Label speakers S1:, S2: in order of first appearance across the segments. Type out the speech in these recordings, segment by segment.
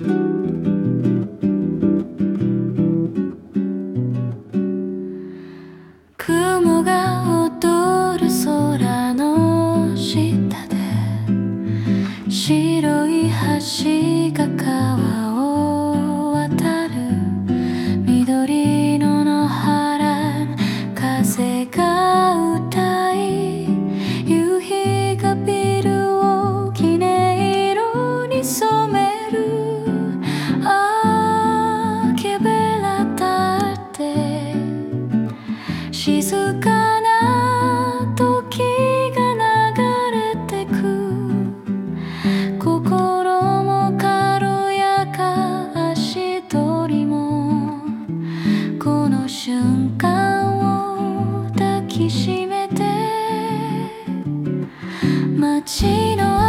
S1: 雲が踊る空の下で白い橋が川静かな時が流れてく。心も軽やか足取りも。この瞬間を抱きしめて。街の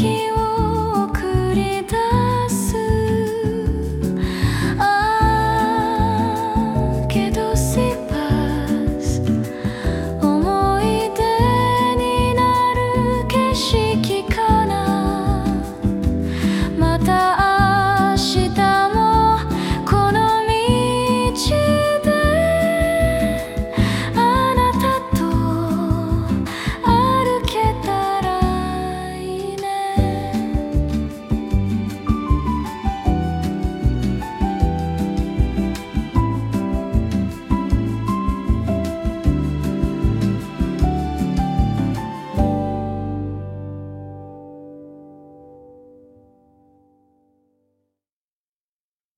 S1: 日を